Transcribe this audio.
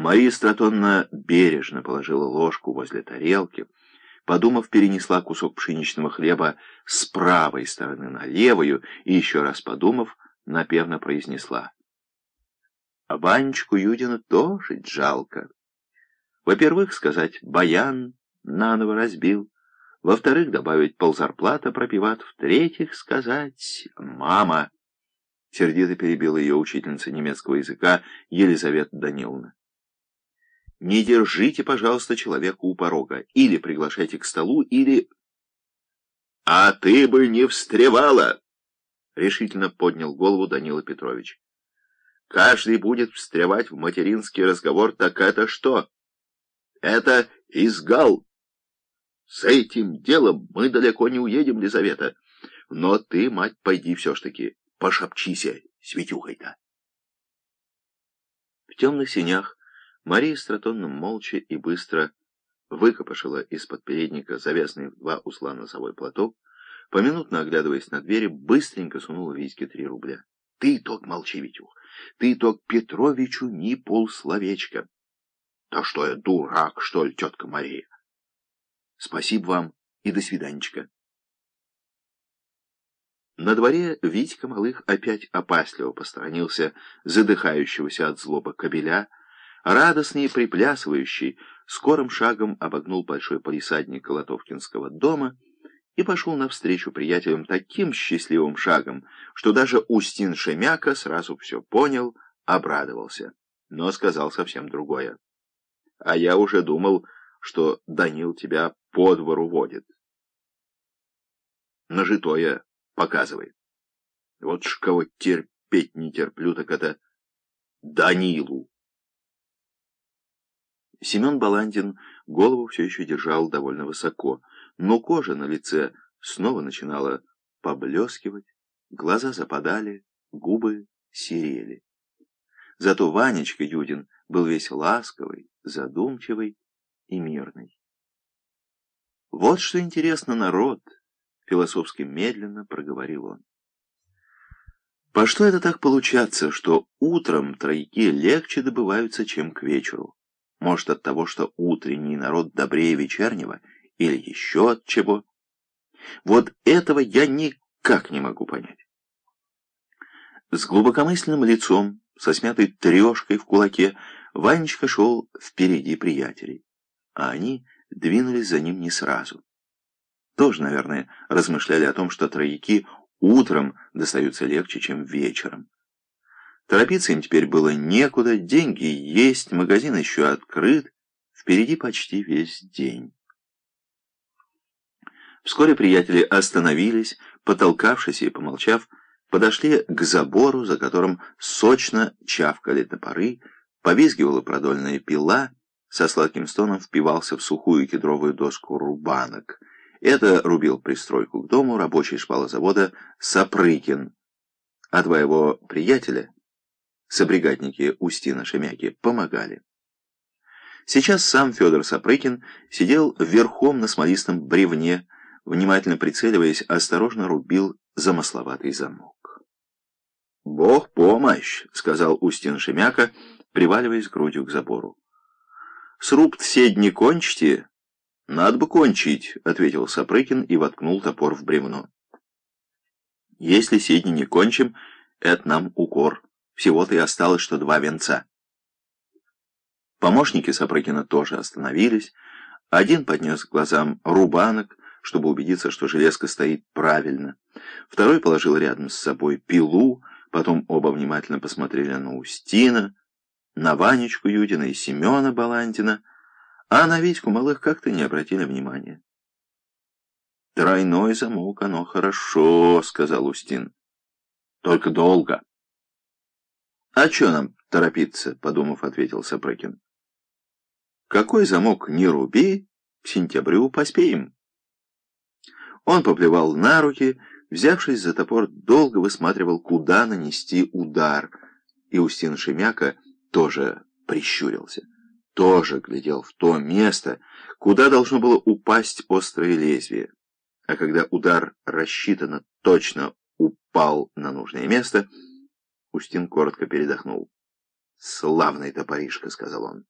Мария Стратонна бережно положила ложку возле тарелки, подумав, перенесла кусок пшеничного хлеба с правой стороны на левую и, еще раз подумав, напевно произнесла. А Ванечку Юдину тоже жалко. Во-первых, сказать «баян» наново разбил, во-вторых, добавить ползарплата пропиват, в-третьих, сказать «мама». Сердито перебила ее учительница немецкого языка Елизавета Даниловна. Не держите, пожалуйста, человека у порога. Или приглашайте к столу, или... — А ты бы не встревала! — решительно поднял голову Данила Петрович. — Каждый будет встревать в материнский разговор, так это что? Это изгал. С этим делом мы далеко не уедем, Лизавета. Но ты, мать, пойди все ж таки, пошепчися с Витюхой-то. В темных синях Мария Стратонна молча и быстро выкопошила из-под передника завязанный в два узла носовой платок, поминутно оглядываясь на двери, быстренько сунула Витьке три рубля. «Ты, ток, молчи, Витюх! Ты, ток, Петровичу ни полсловечка!» «Да что я, дурак, что ли, тетка Мария?» «Спасибо вам и до свиданечка!» На дворе Витька Малых опять опасливо посторонился задыхающегося от злоба кобеля, радостный и приплясывающий, скорым шагом обогнул большой полисадник Колотовкинского дома и пошел навстречу приятелям таким счастливым шагом, что даже Устин Шемяка сразу все понял, обрадовался, но сказал совсем другое. «А я уже думал, что Данил тебя по двору водит. Нажитое показывает. Вот ж кого терпеть не терплю, так это Данилу. Семен Баландин голову все еще держал довольно высоко, но кожа на лице снова начинала поблескивать, глаза западали, губы серели. Зато Ванечка Юдин был весь ласковый, задумчивый и мирный. «Вот что интересно народ!» — философски медленно проговорил он. «По что это так получаться, что утром тройки легче добываются, чем к вечеру?» Может, от того, что утренний народ добрее вечернего, или еще от чего. Вот этого я никак не могу понять. С глубокомысленным лицом, со смятой трешкой в кулаке, Ванечка шел впереди приятелей, а они двинулись за ним не сразу. Тоже, наверное, размышляли о том, что трояки утром достаются легче, чем вечером. Торопиться им теперь было некуда, деньги есть, магазин еще открыт, впереди почти весь день. Вскоре приятели остановились, потолкавшись и помолчав, подошли к забору, за которым сочно чавкали топоры, повизгивала продольная пила, со сладким стоном впивался в сухую кедровую доску рубанок. Это рубил пристройку к дому рабочий шпалозавода Сапрыкин, а твоего приятеля Собригатники Устина Шемяки помогали. Сейчас сам Федор Сапрыкин сидел верхом на смолистом бревне, внимательно прицеливаясь, осторожно рубил замысловатый замок. «Бог помощь!» — сказал Устин Шемяка, приваливаясь грудью к забору. «Сруб седь не кончите?» «Надо бы кончить», — ответил Сапрыкин и воткнул топор в бревно. «Если седни не кончим, это нам укор». Всего-то и осталось, что два венца. Помощники Сапрыкина тоже остановились. Один поднес к глазам рубанок, чтобы убедиться, что железка стоит правильно. Второй положил рядом с собой пилу, потом оба внимательно посмотрели на Устина, на Ванечку Юдина и Семена Балантина, а на Витьку малых как-то не обратили внимания. «Тройной замок, оно хорошо», — сказал Устин. «Только долго». «А чё нам торопиться?» — подумав, ответил Сапрыкин. «Какой замок не руби, к сентябрю поспеем». Он поплевал на руки, взявшись за топор, долго высматривал, куда нанести удар, и Устин Шемяка тоже прищурился, тоже глядел в то место, куда должно было упасть острое лезвие. А когда удар рассчитанно точно упал на нужное место — Устин коротко передохнул. «Славный топоришка», — сказал он.